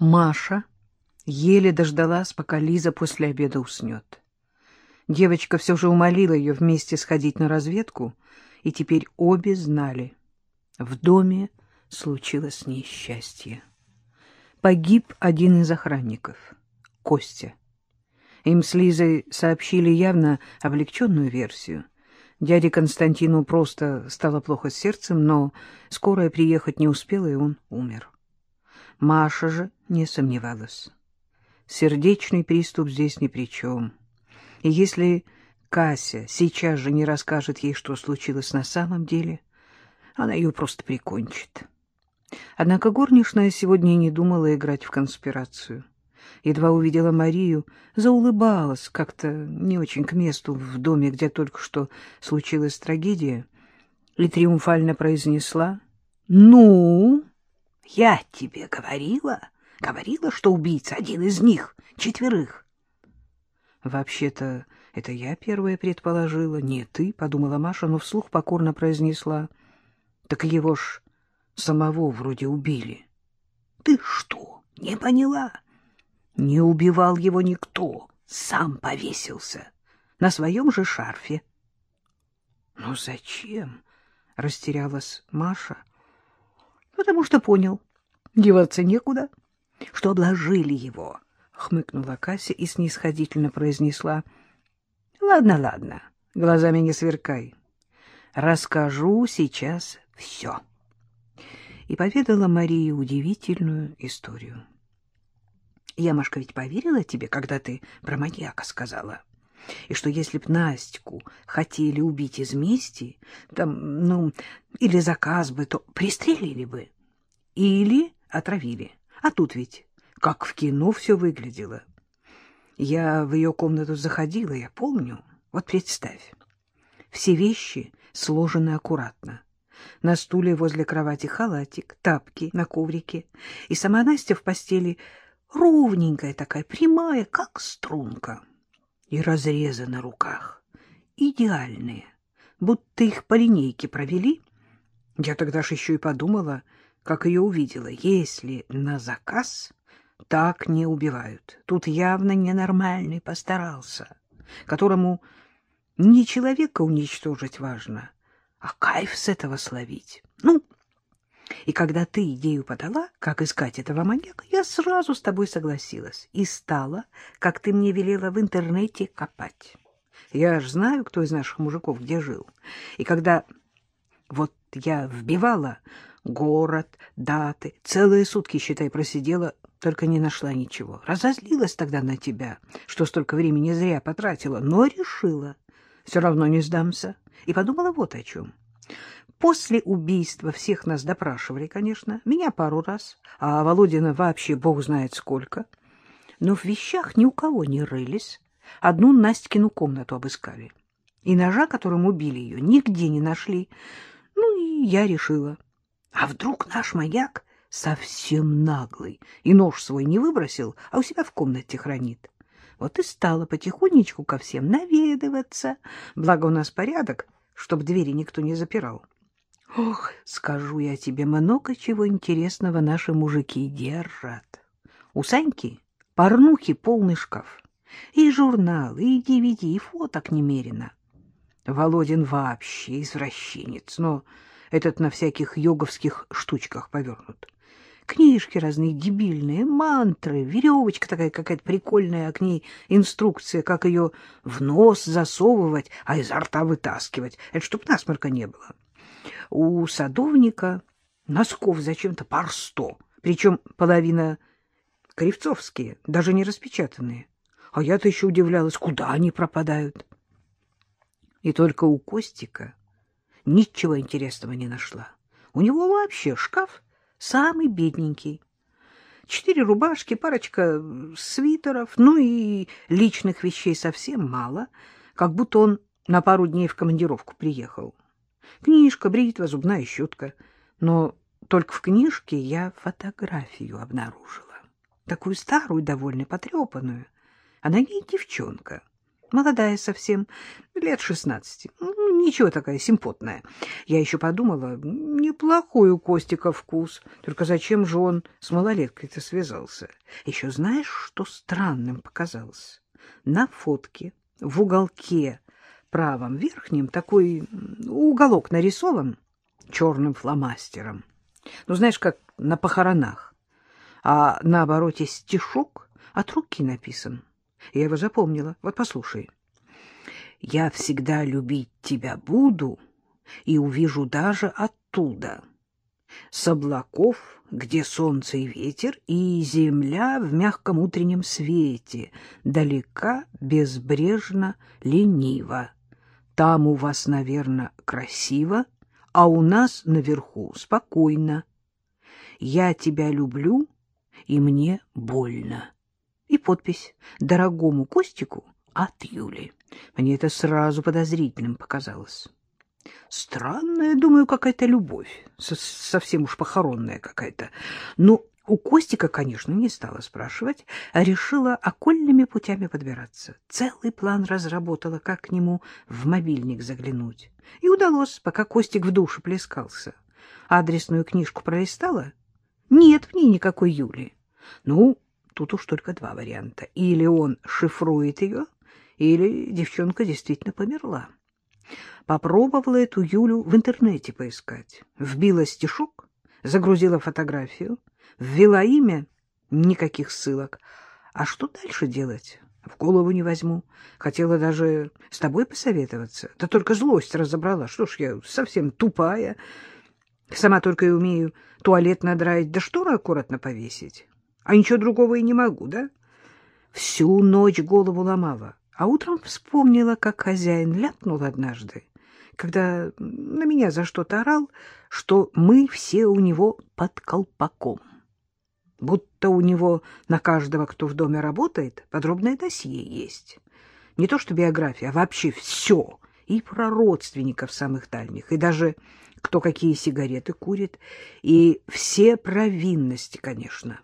Маша еле дождалась, пока Лиза после обеда уснет. Девочка все же умолила ее вместе сходить на разведку, и теперь обе знали. В доме случилось несчастье. Погиб один из охранников, Костя. Им с Лизой сообщили явно облегченную версию. Дяде Константину просто стало плохо с сердцем, но скорая приехать не успела, и он умер. Маша же не сомневалась. Сердечный приступ здесь ни при чем. И если Кася сейчас же не расскажет ей, что случилось на самом деле, она ее просто прикончит. Однако горничная сегодня не думала играть в конспирацию. Едва увидела Марию, заулыбалась как-то не очень к месту в доме, где только что случилась трагедия, и триумфально произнесла «Ну?» Я тебе говорила, говорила, что убийца один из них, четверых. Вообще-то это я первая предположила, не ты, подумала Маша, но вслух покорно произнесла. Так его ж самого вроде убили. Ты что, не поняла? Не убивал его никто, сам повесился на своем же шарфе. Ну зачем? растерялась Маша потому что понял, деваться некуда, что обложили его, — хмыкнула Кася и снисходительно произнесла. — Ладно, ладно, глазами не сверкай. Расскажу сейчас все. И поведала Марии удивительную историю. Я, Машка, ведь поверила тебе, когда ты про маньяка сказала. И что если б Настю хотели убить из мести, там, ну, или заказ бы, то пристрелили бы. Или отравили. А тут ведь, как в кино все выглядело. Я в ее комнату заходила, я помню. Вот представь. Все вещи сложены аккуратно. На стуле возле кровати халатик, тапки на коврике. И сама Настя в постели ровненькая такая, прямая, как струнка и разрезы на руках. Идеальные, будто их по линейке провели. Я тогда ж еще и подумала, как ее увидела. Если на заказ, так не убивают. Тут явно ненормальный постарался, которому не человека уничтожить важно, а кайф с этого словить. Ну, и когда ты идею подала, как искать этого маньяка, я сразу с тобой согласилась и стала, как ты мне велела в интернете, копать. Я аж знаю, кто из наших мужиков где жил. И когда вот я вбивала город, даты, целые сутки, считай, просидела, только не нашла ничего. Разозлилась тогда на тебя, что столько времени зря потратила, но решила, все равно не сдамся, и подумала вот о чем. После убийства всех нас допрашивали, конечно, меня пару раз, а Володина вообще бог знает сколько. Но в вещах ни у кого не рылись, одну Настькину комнату обыскали. И ножа, которым убили ее, нигде не нашли. Я решила, а вдруг наш маяк совсем наглый и нож свой не выбросил, а у себя в комнате хранит. Вот и стала потихонечку ко всем наведываться, благо у нас порядок, чтобы двери никто не запирал. Ох, скажу я тебе, много чего интересного наши мужики держат. У Саньки порнухи полный шкаф. И журналы, и DVD, и фоток немерено. Володин вообще извращенец, но этот на всяких йоговских штучках повернут. Книжки разные дебильные, мантры, веревочка такая какая-то прикольная, а к ней инструкция, как ее в нос засовывать, а изо рта вытаскивать. Это чтоб насморка не было. У садовника носков зачем-то пар сто, причем половина кривцовские, даже не распечатанные. А я-то еще удивлялась, куда они пропадают. И только у Костика ничего интересного не нашла. У него вообще шкаф самый бедненький. Четыре рубашки, парочка свитеров, ну и личных вещей совсем мало, как будто он на пару дней в командировку приехал. Книжка, бритва, зубная щетка. Но только в книжке я фотографию обнаружила. Такую старую, довольно потрепанную. А на ней девчонка. Молодая совсем, лет шестнадцати. Ничего такая, симпотная. Я еще подумала, неплохой у Костика вкус. Только зачем же он с малолеткой-то связался? Еще знаешь, что странным показалось? На фотке в уголке правом верхнем такой уголок нарисован черным фломастером. Ну, знаешь, как на похоронах. А на обороте стишок от руки написан. Я его запомнила. Вот послушай. «Я всегда любить тебя буду и увижу даже оттуда. С облаков, где солнце и ветер, и земля в мягком утреннем свете, далека, безбрежно, лениво. Там у вас, наверное, красиво, а у нас наверху спокойно. Я тебя люблю, и мне больно» и подпись «Дорогому Костику от Юли». Мне это сразу подозрительным показалось. Странная, думаю, какая-то любовь, совсем уж похоронная какая-то. Но у Костика, конечно, не стала спрашивать, а решила окольными путями подбираться. Целый план разработала, как к нему в мобильник заглянуть. И удалось, пока Костик в душе плескался. Адресную книжку пролистала? Нет в ней никакой Юли. Ну, Тут уж только два варианта. Или он шифрует ее, или девчонка действительно померла. Попробовала эту Юлю в интернете поискать. Вбила стишок, загрузила фотографию, ввела имя, никаких ссылок. А что дальше делать? В голову не возьму. Хотела даже с тобой посоветоваться. Да только злость разобрала. Что ж, я совсем тупая. Сама только и умею туалет надраить, да шторы аккуратно повесить а ничего другого и не могу, да? Всю ночь голову ломала, а утром вспомнила, как хозяин ляпнул однажды, когда на меня за что-то орал, что мы все у него под колпаком. Будто у него на каждого, кто в доме работает, подробное досье есть. Не то что биография, а вообще все. И про родственников самых дальних, и даже кто какие сигареты курит, и все провинности, конечно.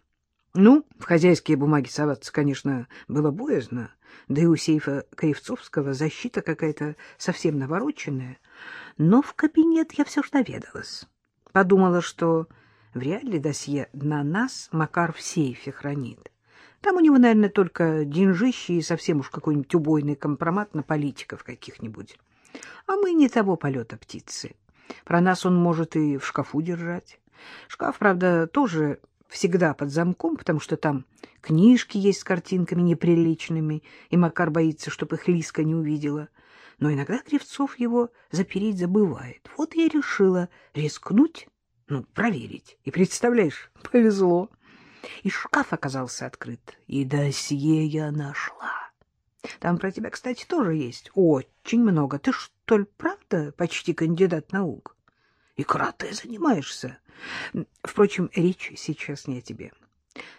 Ну, в хозяйские бумаги соваться, конечно, было боязно, да и у сейфа Кривцовского защита какая-то совсем навороченная. Но в кабинет я все же наведалась. Подумала, что вряд ли досье на нас Макар в сейфе хранит. Там у него, наверное, только деньжищи и совсем уж какой-нибудь убойный компромат на политиков каких-нибудь. А мы не того полета птицы. Про нас он может и в шкафу держать. Шкаф, правда, тоже всегда под замком, потому что там книжки есть с картинками неприличными, и Макар боится, чтобы их Лиска не увидела. Но иногда Кривцов его запереть забывает. Вот я решила рискнуть, ну, проверить. И, представляешь, повезло. И шкаф оказался открыт, и досье я нашла. Там про тебя, кстати, тоже есть. Очень много. Ты что ли, правда, почти кандидат наук? И карате занимаешься. Впрочем, речь сейчас не о тебе.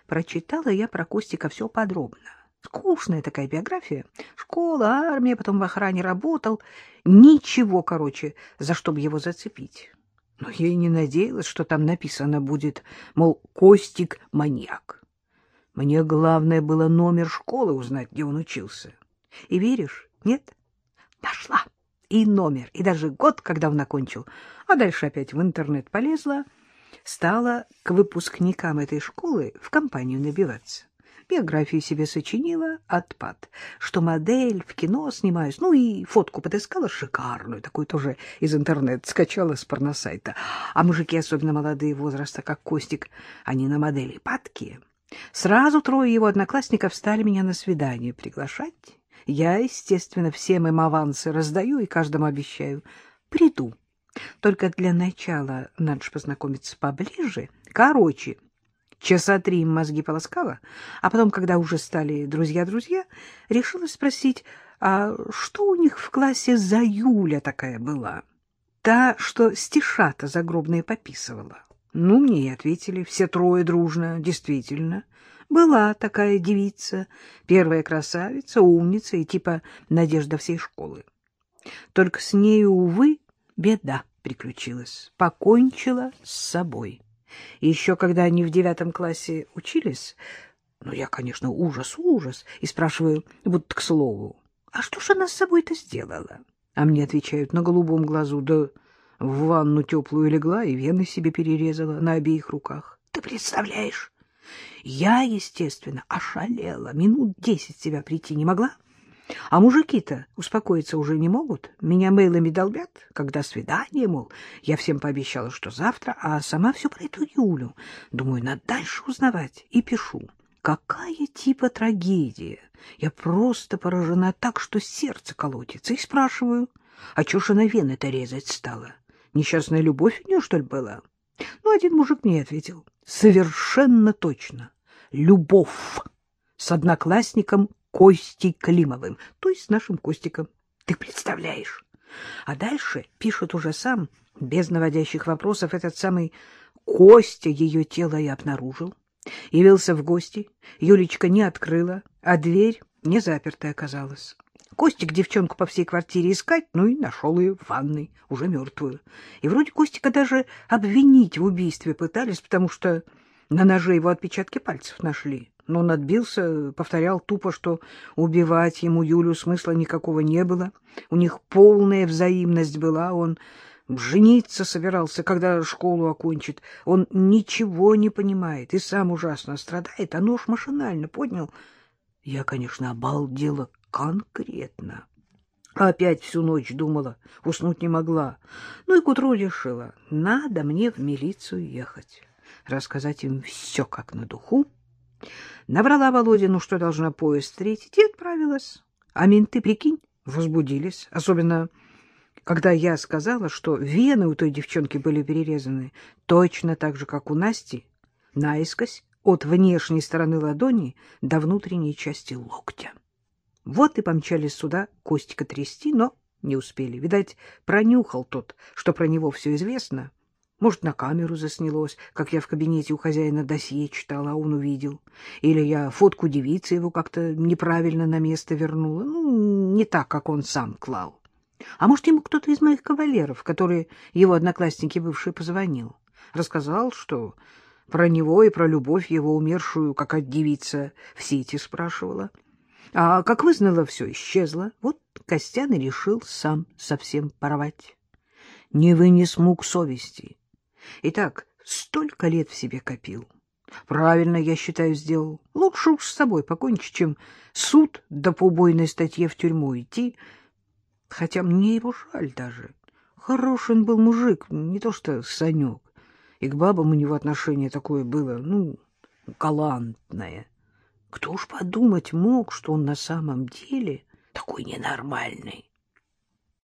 Прочитала я про Костика все подробно. Скучная такая биография. Школа, армия, потом в охране работал. Ничего, короче, за что бы его зацепить. Но я и не надеялась, что там написано будет, мол, Костик — маньяк. Мне главное было номер школы узнать, где он учился. И веришь, нет? Нашла и номер, и даже год, когда он окончил. А дальше опять в интернет полезла, стала к выпускникам этой школы в компанию набиваться. Биографию себе сочинила, отпад. Что модель, в кино снимаюсь. Ну и фотку подыскала шикарную, такую тоже из интернета скачала с порносайта. А мужики, особенно молодые возраста, как Костик, они на модели падкие. Сразу трое его одноклассников стали меня на свидание приглашать. Я, естественно, всем им авансы раздаю и каждому обещаю. Приду. Только для начала надо же познакомиться поближе. Короче, часа три им мозги полоскала, а потом, когда уже стали друзья-друзья, решила спросить, а что у них в классе за Юля такая была? Та, что стишата загробные пописывала. Ну, мне и ответили, все трое дружно, действительно. Была такая девица, первая красавица, умница и типа надежда всей школы. Только с нею, увы, беда приключилась. Покончила с собой. Еще когда они в девятом классе учились, ну, я, конечно, ужас, ужас, и спрашиваю, вот к слову, а что ж она с собой-то сделала? А мне отвечают на голубом глазу, да в ванну теплую легла и вены себе перерезала на обеих руках. Ты представляешь? Я, естественно, ошалела, минут десять себя прийти не могла. А мужики-то успокоиться уже не могут. Меня мейлами долбят, когда свидание, мол. Я всем пообещала, что завтра, а сама все про эту Юлю. Думаю, надо дальше узнавать. И пишу. Какая типа трагедия? Я просто поражена так, что сердце колотится. И спрашиваю, а чё ж она вены-то резать стала? Несчастная любовь у нее, что ли, была? Ну, один мужик мне ответил. Совершенно точно. Любовь с одноклассником Костей Климовым, то есть с нашим Костиком. Ты представляешь? А дальше пишет уже сам, без наводящих вопросов, этот самый Костя ее тело и обнаружил. Явился в гости, Юлечка не открыла, а дверь не запертая оказалась. Костик девчонку по всей квартире искать, ну и нашел ее в ванной, уже мертвую. И вроде Костика даже обвинить в убийстве пытались, потому что на ноже его отпечатки пальцев нашли но он отбился, повторял тупо, что убивать ему Юлю смысла никакого не было. У них полная взаимность была, он жениться собирался, когда школу окончит. Он ничего не понимает и сам ужасно страдает, а нож машинально поднял. Я, конечно, обалдела конкретно. Опять всю ночь думала, уснуть не могла. Ну и к утру решила, надо мне в милицию ехать, рассказать им все как на духу. Набрала Володину, что должна поезд встретить, и отправилась. А менты, прикинь, возбудились. Особенно, когда я сказала, что вены у той девчонки были перерезаны точно так же, как у Насти, наискось от внешней стороны ладони до внутренней части локтя. Вот и помчались сюда Костика трясти, но не успели. Видать, пронюхал тот, что про него все известно, может, на камеру заснялось, как я в кабинете у хозяина досье читала, а он увидел. Или я фотку девицы его как-то неправильно на место вернула. Ну, не так, как он сам клал. А может, ему кто-то из моих кавалеров, которые его одноклассники бывшие, позвонил, рассказал, что про него и про любовь его умершую, как от девица, в сети спрашивала. А как вызнала, все исчезло. Вот Костян и решил сам совсем порвать. Не вынес мук совести Итак, столько лет в себе копил. Правильно, я считаю, сделал. Лучше уж с собой покончить, чем суд да по статье в тюрьму идти. Хотя мне его жаль даже. Хороший он был мужик, не то что Санек. И к бабам у него отношение такое было, ну, галантное. Кто уж подумать мог, что он на самом деле такой ненормальный.